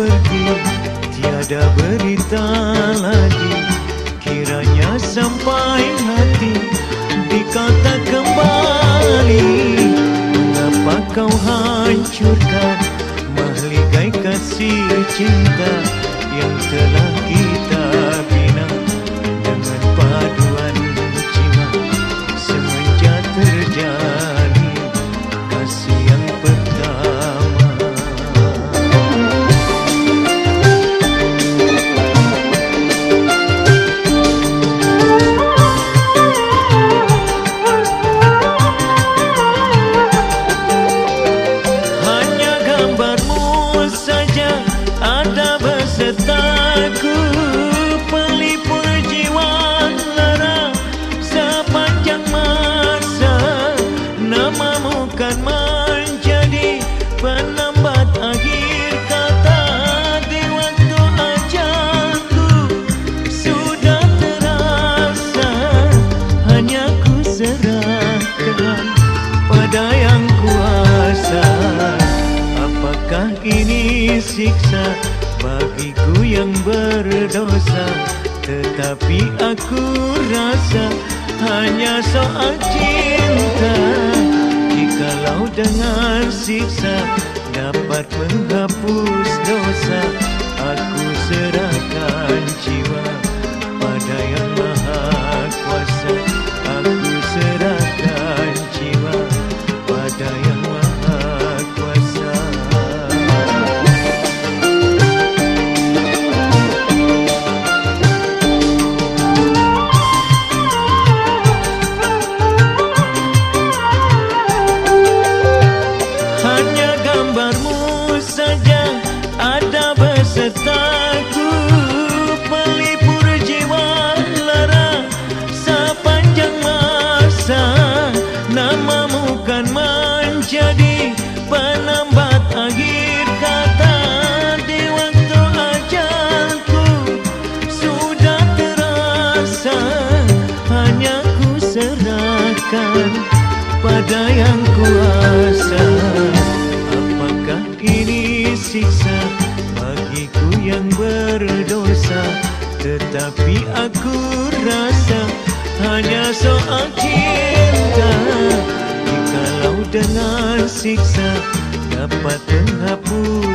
pergi Tiada berita lagi. Kiranya sampai hati Dikata kembali Mengapa kau hancurkan Mahligai kasih cinta Yang telah kita bina? Dengan paduan jiwa Semenjak terjadi Kasih Apakah ini siksa bagiku yang berdosa Tetapi aku rasa hanya soal cinta. Jikalau dengan siksa dapat menghapus dosa Aku serahkan jiwa pada yang maha kuasa. Aku serahkan jiwa pada yang maha besertaku Pelipur jiwa lara sepanjang masa Namamu kan menjadi penambat akhir kata Di waktu ajalku. Sudah terasa Hanya ku serahkan pada yang kuasa. Apakah ini siksa Tetapi aku rasa hanya soal cinta. Jikalau dengan siksa dapat menghapus